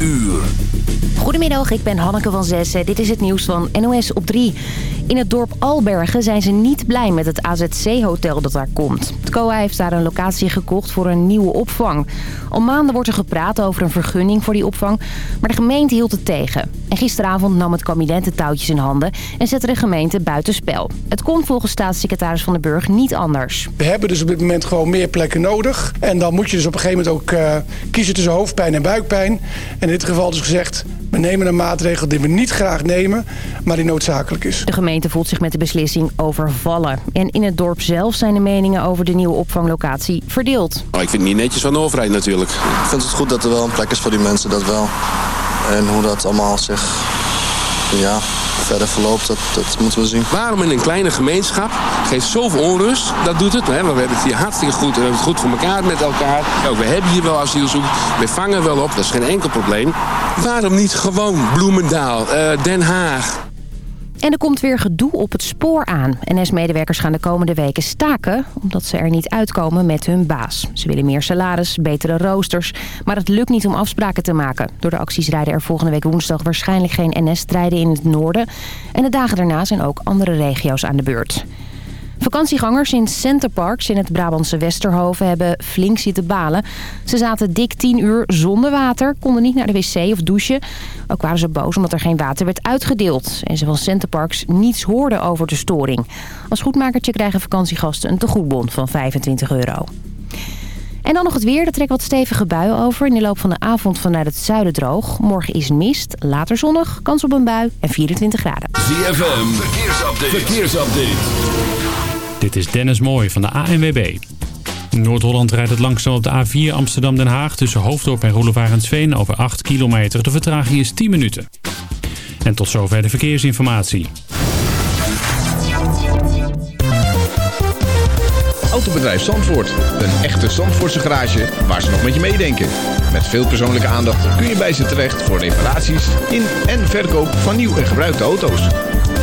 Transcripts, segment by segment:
uur. Goedemiddag, ik ben Hanneke van Zessen. Dit is het nieuws van NOS op 3. In het dorp Albergen zijn ze niet blij met het AZC-hotel dat daar komt. Het COA heeft daar een locatie gekocht voor een nieuwe opvang. Al maanden wordt er gepraat over een vergunning voor die opvang, maar de gemeente hield het tegen. En gisteravond nam het kabinet de touwtjes in handen en zette de gemeente buitenspel. Het kon volgens staatssecretaris Van den Burg niet anders. We hebben dus op dit moment gewoon meer plekken nodig. En dan moet je dus op een gegeven moment ook uh, kiezen tussen hoofdpijn en buikpijn. En in dit geval is gezegd, we nemen een maatregel die we niet graag nemen, maar die noodzakelijk is. De gemeente voelt zich met de beslissing overvallen. En in het dorp zelf zijn de meningen over de nieuwe opvanglocatie verdeeld. Oh, ik vind het niet netjes van de overheid natuurlijk. Ik vind het goed dat er wel een plek is voor die mensen, dat wel. En hoe dat allemaal zich ja, verder verloopt, dat, dat moeten we zien. Waarom in een kleine gemeenschap geeft zoveel onrust? Dat doet het. Hè? We hebben het hier hartstikke goed. We hebben het goed voor elkaar met elkaar. We hebben hier wel asielzoek. We vangen wel op. Dat is geen enkel probleem. Waarom niet gewoon Bloemendaal, uh, Den Haag? En er komt weer gedoe op het spoor aan. NS-medewerkers gaan de komende weken staken... omdat ze er niet uitkomen met hun baas. Ze willen meer salaris, betere roosters... maar het lukt niet om afspraken te maken. Door de acties rijden er volgende week woensdag... waarschijnlijk geen NS-treinen in het noorden. En de dagen daarna zijn ook andere regio's aan de beurt. Vakantiegangers in Centerparks in het Brabantse Westerhoven hebben flink zitten balen. Ze zaten dik 10 uur zonder water, konden niet naar de wc of douchen. Ook waren ze boos omdat er geen water werd uitgedeeld. En ze van Centerparks niets hoorden over de storing. Als goedmakertje krijgen vakantiegasten een tegoedbon van 25 euro. En dan nog het weer. Er trekken wat stevige buien over. In de loop van de avond vanuit het zuiden droog. Morgen is mist, later zonnig, kans op een bui en 24 graden. ZFM, verkeersupdate. verkeersupdate. Dit is Dennis Mooij van de ANWB. Noord-Holland rijdt het langzaam op de A4 Amsterdam-Den Haag... tussen Hoofddorp en Roelevarensveen over 8 kilometer. De vertraging is 10 minuten. En tot zover de verkeersinformatie. Autobedrijf Zandvoort. Een echte Zandvoortse garage waar ze nog met je meedenken. Met veel persoonlijke aandacht kun je bij ze terecht... voor reparaties in en verkoop van nieuw en gebruikte auto's.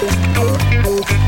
Oh, oh, oh.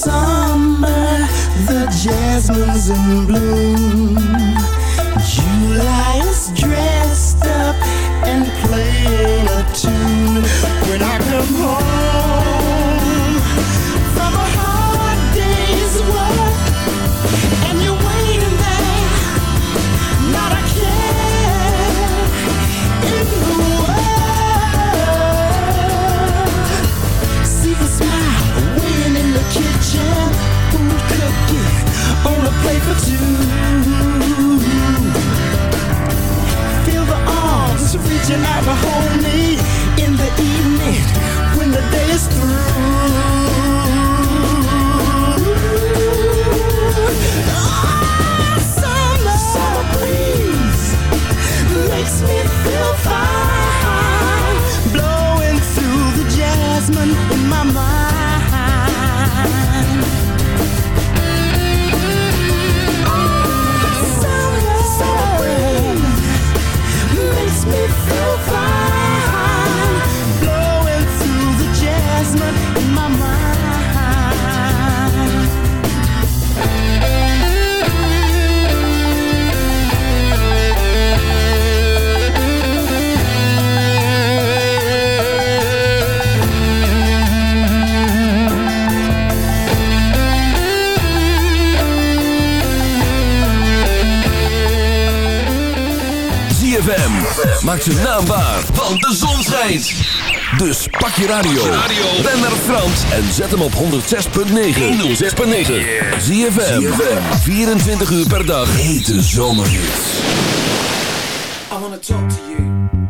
summer, the jasmine's in bloom. July is dressed. you like a home maakt zijn naam waar, want de zon schijnt. Dus pak je radio, ben naar Frans en zet hem op 106.9. 106.9. Zie je 24 uur per dag. Hete zomerhits. I wanna talk to you.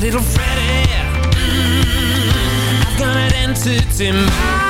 little Freddie. Mm, I've got an entity mind.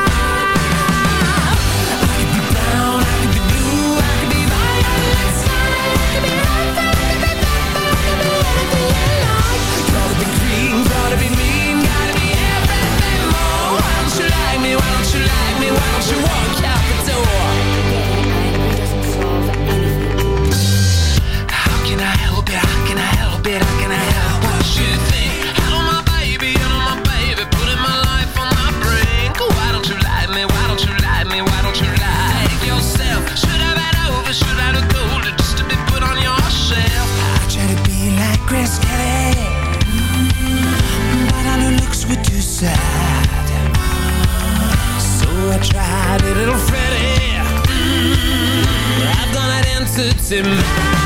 tried it, little Freddy. Mm, I've gone that answer to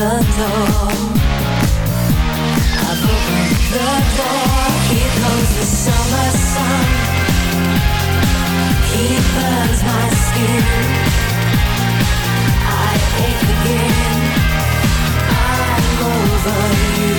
the door. I've opened the door. Here comes the summer sun. He burns my skin. I ache again. I'm over you.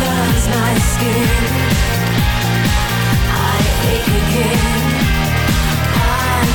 Burns my skin. I ache again.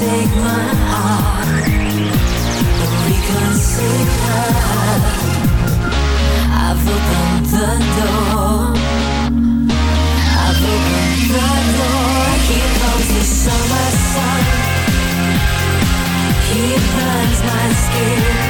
take my heart, reconsider. I've opened the door. I've opened the door. Here comes the summer sun. He burns my skin.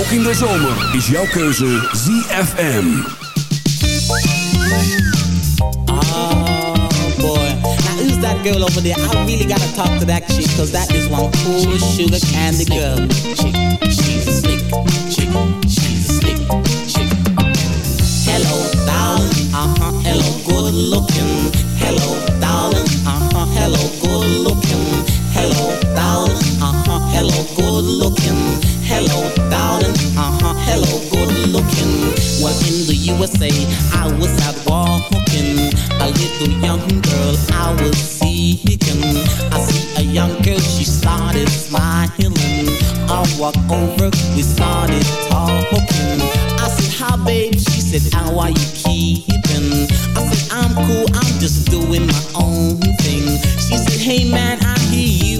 Ook in de zomer is jouw keuze ZFM. Oh boy. Now who's that girl over there? I really gotta talk to that chick, cause that is one cool sugar candy girl. Chick, she's a slick chick, she's a slick chick. Hello, darling, uh-huh, hello, good looking. Hello, darling, uh-huh, hello, good looking. Hello, darling, uh-huh, hello, good looking. Hello, darling, uh-huh, hello, good looking. Well, in the USA, I was out walking. A little young girl I was seeking. I see a young girl, she started smiling. I walk over, we started talking. I said, hi babe, she said, how are you keeping? I said, I'm cool, I'm just doing my own thing. She said, hey man, I hear you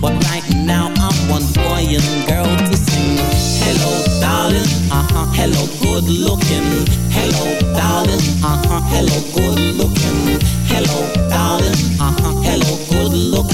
But right now, I want boy and girl to sing. Hello, darling, uh huh, hello, good looking. Hello, darling, uh huh, hello, good looking. Hello, darling, uh huh, hello, good looking.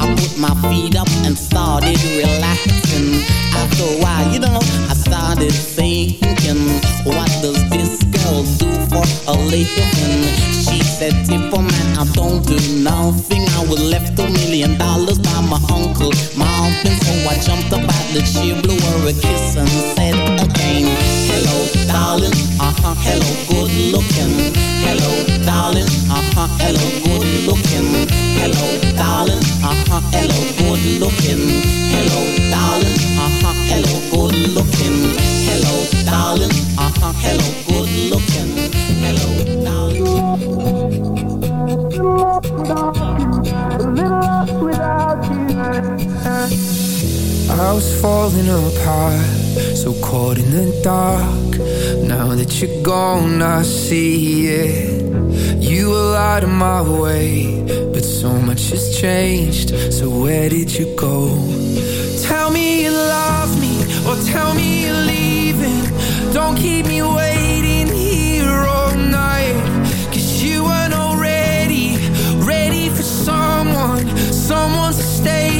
I put my feet up and started relaxing. After a while, you know, I started thinking, what does this girl do for a living? She said, if a man, I don't do nothing. I was left a million dollars by my uncle Marvin. So I jumped up out the chair, blew her a kiss and said again, hello, darling, uh-huh, hello, good looking. Hello, darling, uh-huh, hello, good looking. Hello, darling, uh-huh, hello, good looking. Hello, darling, uh-huh, hello, good looking. Hello, darling, uh-huh, hello, good looking. Hello, I was falling apart, so caught in the dark. Now that you're gone, I see it. You were out of my way, but so much has changed. So where did you go? Tell me you love me, or tell me you're leaving. Don't keep me waiting here all night. Cause you weren't already ready for someone, someone to stay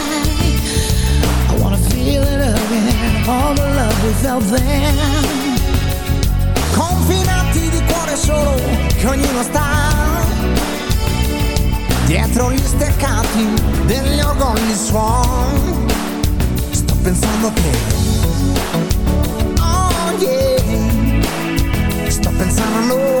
Again, all the love felt then. Confinati di cuore solo che ognuno sta dietro gli steccati degli orgogli suon. Sto pensando a te. Oh yeah. Sto pensando a noi.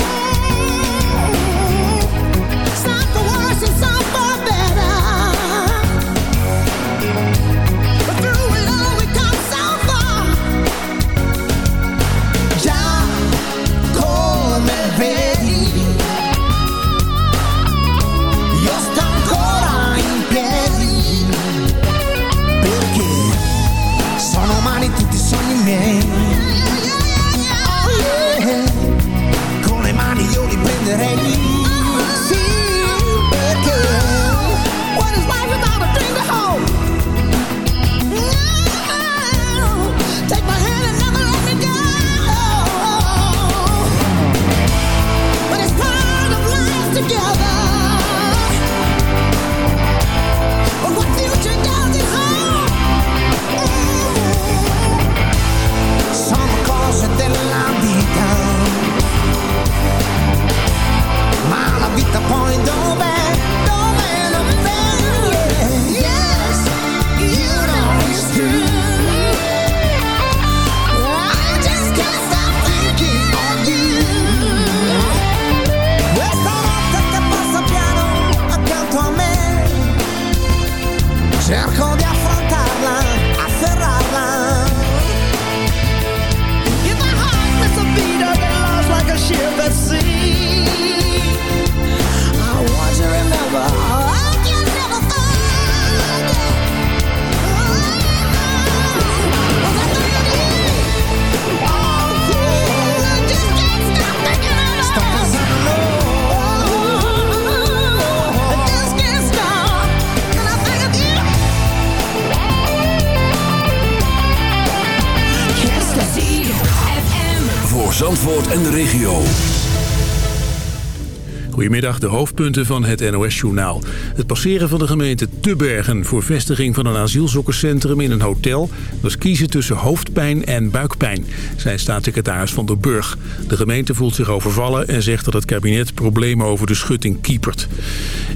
Goedemiddag, de hoofdpunten van het NOS-journaal. Het passeren van de gemeente Tubbergen voor vestiging van een asielzoekerscentrum in een hotel... was kiezen tussen hoofdpijn en buikpijn, zei staatssecretaris Van der Burg. De gemeente voelt zich overvallen en zegt dat het kabinet problemen over de schutting kiepert.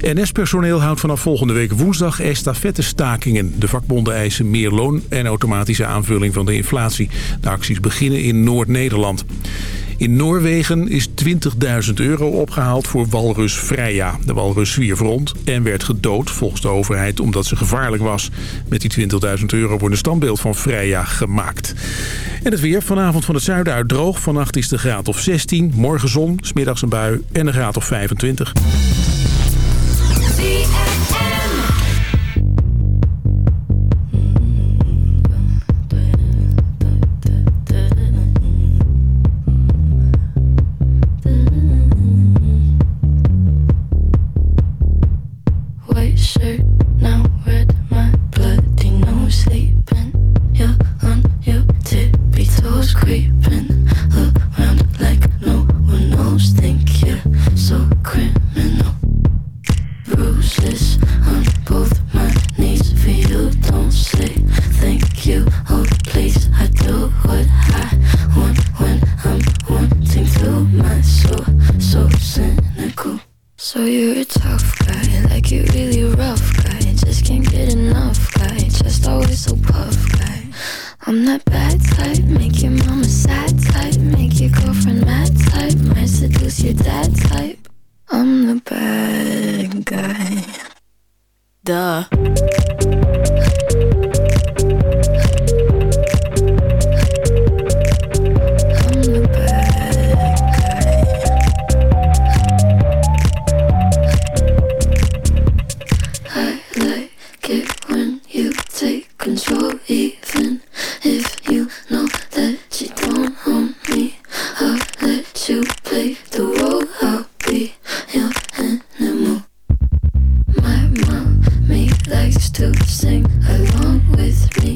NS-personeel houdt vanaf volgende week woensdag estafettestakingen. De vakbonden eisen meer loon en automatische aanvulling van de inflatie. De acties beginnen in Noord-Nederland. In Noorwegen is 20.000 euro opgehaald voor walrus Freya. De walrus zwierf en werd gedood volgens de overheid omdat ze gevaarlijk was. Met die 20.000 euro wordt een standbeeld van Freya gemaakt. En het weer vanavond van het zuiden uit droog. Vannacht is de graad of 16, morgen zon, smiddags een bui en een graad of 25. To sing along with me,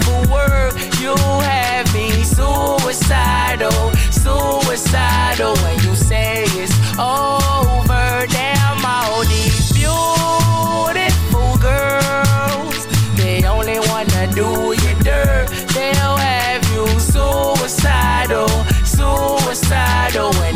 suicidal, suicidal. When you say it's over, damn all these beautiful girls. They only wanna do you dirt. They'll have you suicidal, suicidal. When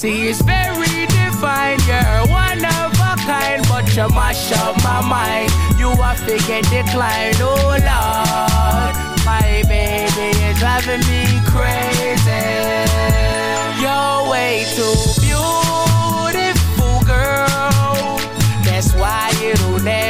See, it's very divine. You're one of a kind, but you mash up my mind. You are figure decline, oh Lord. My baby is driving me crazy. You're way too beautiful, girl. That's why it'll never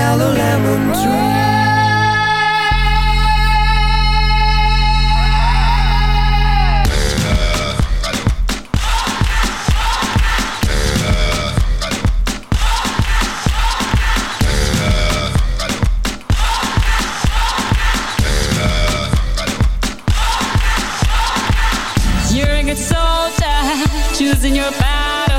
yellow lemon tree. Choosing your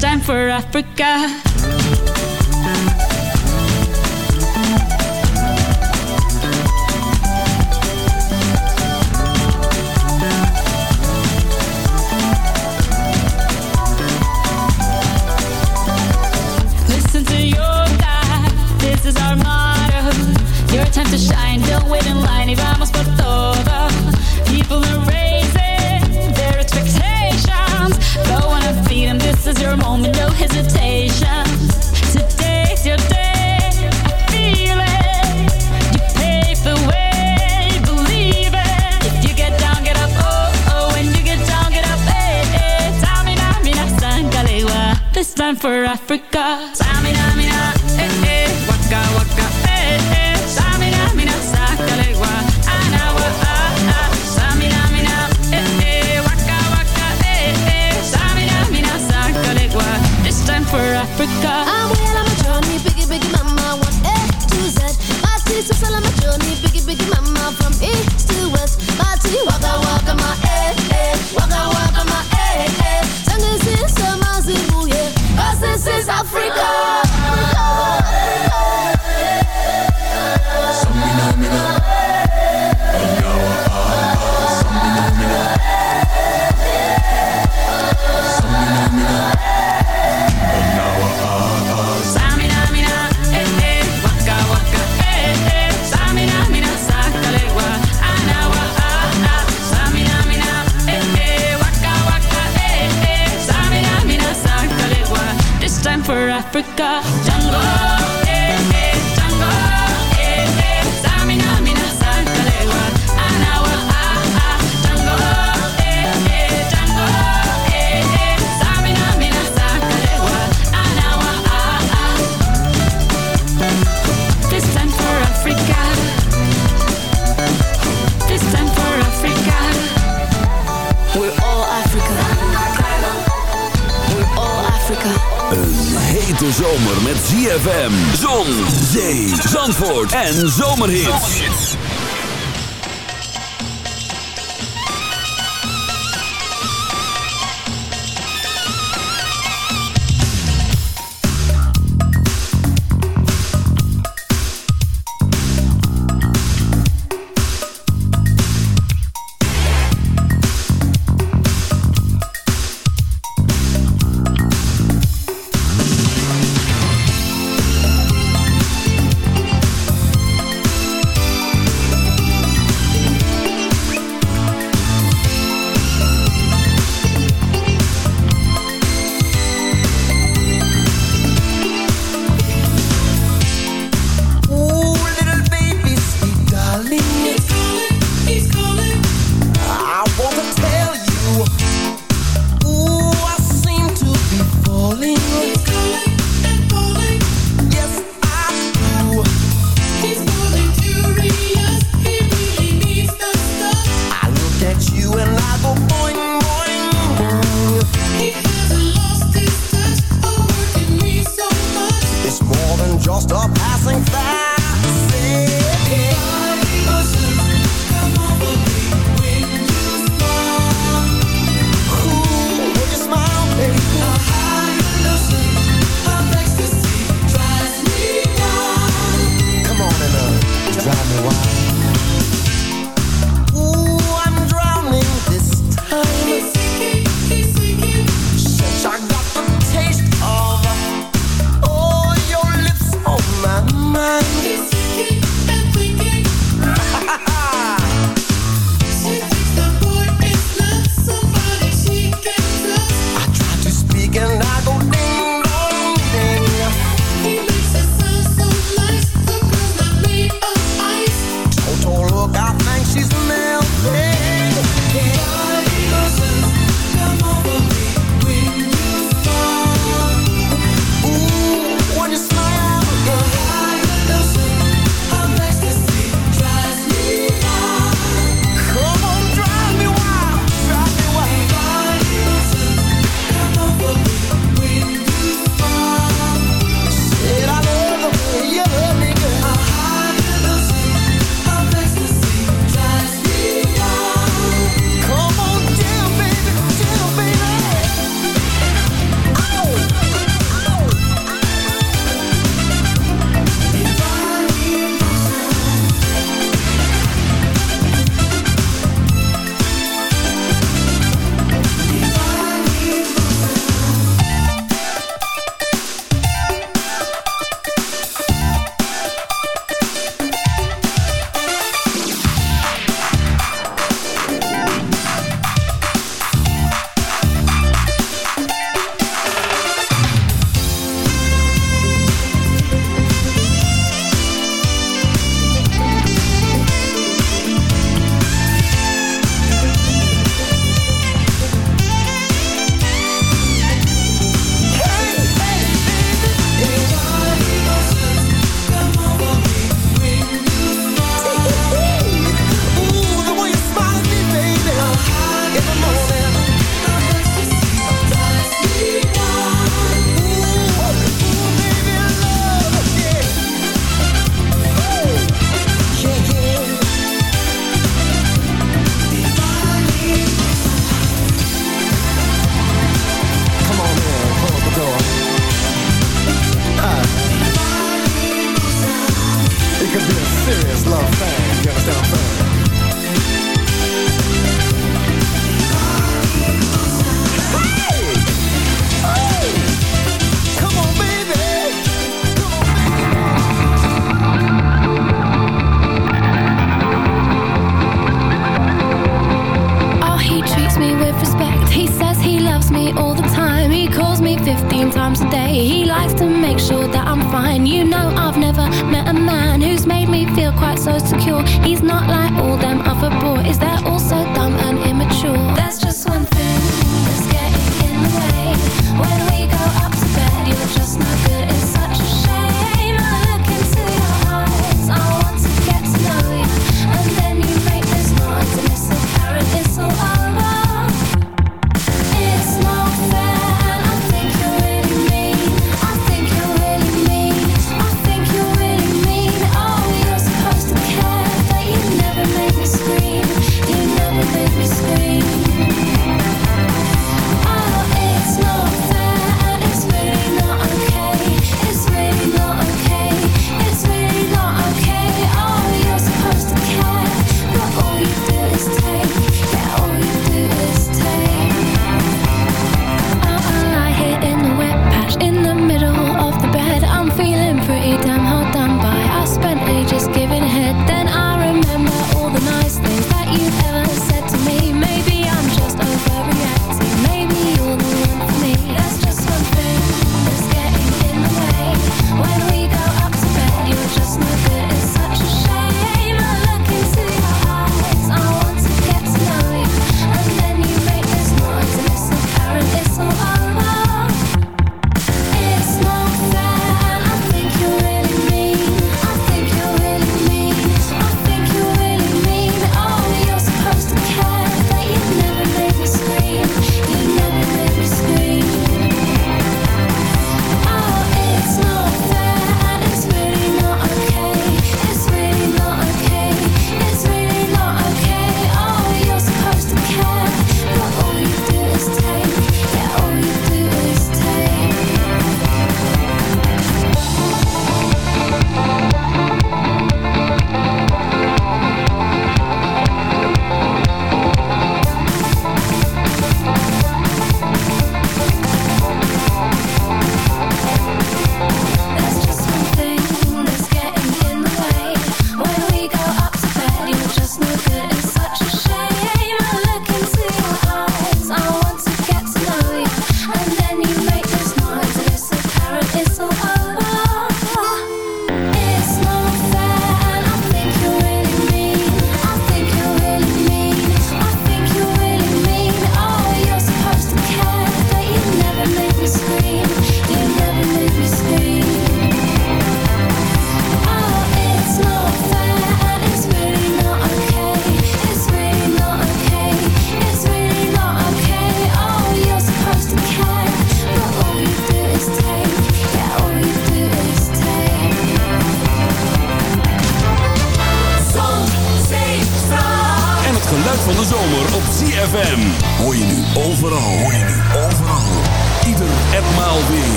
Time for Africa. Listen to your God, this is our motto. Your time to shine, don't wait in line, vamos por todo. People are is your moment, no hesitation. Today's your day, I feel it. You pave the way, believe it. If you get down, get up, oh, oh. When you get down, get up, eh, eh. Tamina, mina, sangalewa. This time for Africa. For Africa. I'm well on my journey, biggie, biggie, mama, one A to Z. My teeth are on my journey, biggie, biggie, mama, from east to west. My teeth, waka, waka, my eh, eh, waka, waka, my eh, eh. Tango is summer, zibu, yeah, 'cause this is Africa. En zomerhits.